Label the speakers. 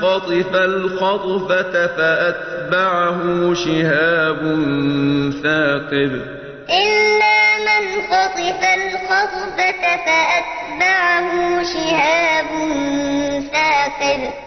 Speaker 1: خطف الخطفة فأتبعه شهاب ثاقب.
Speaker 2: إلا من خطف الخطفة فأتبعه شهاب ثاقب.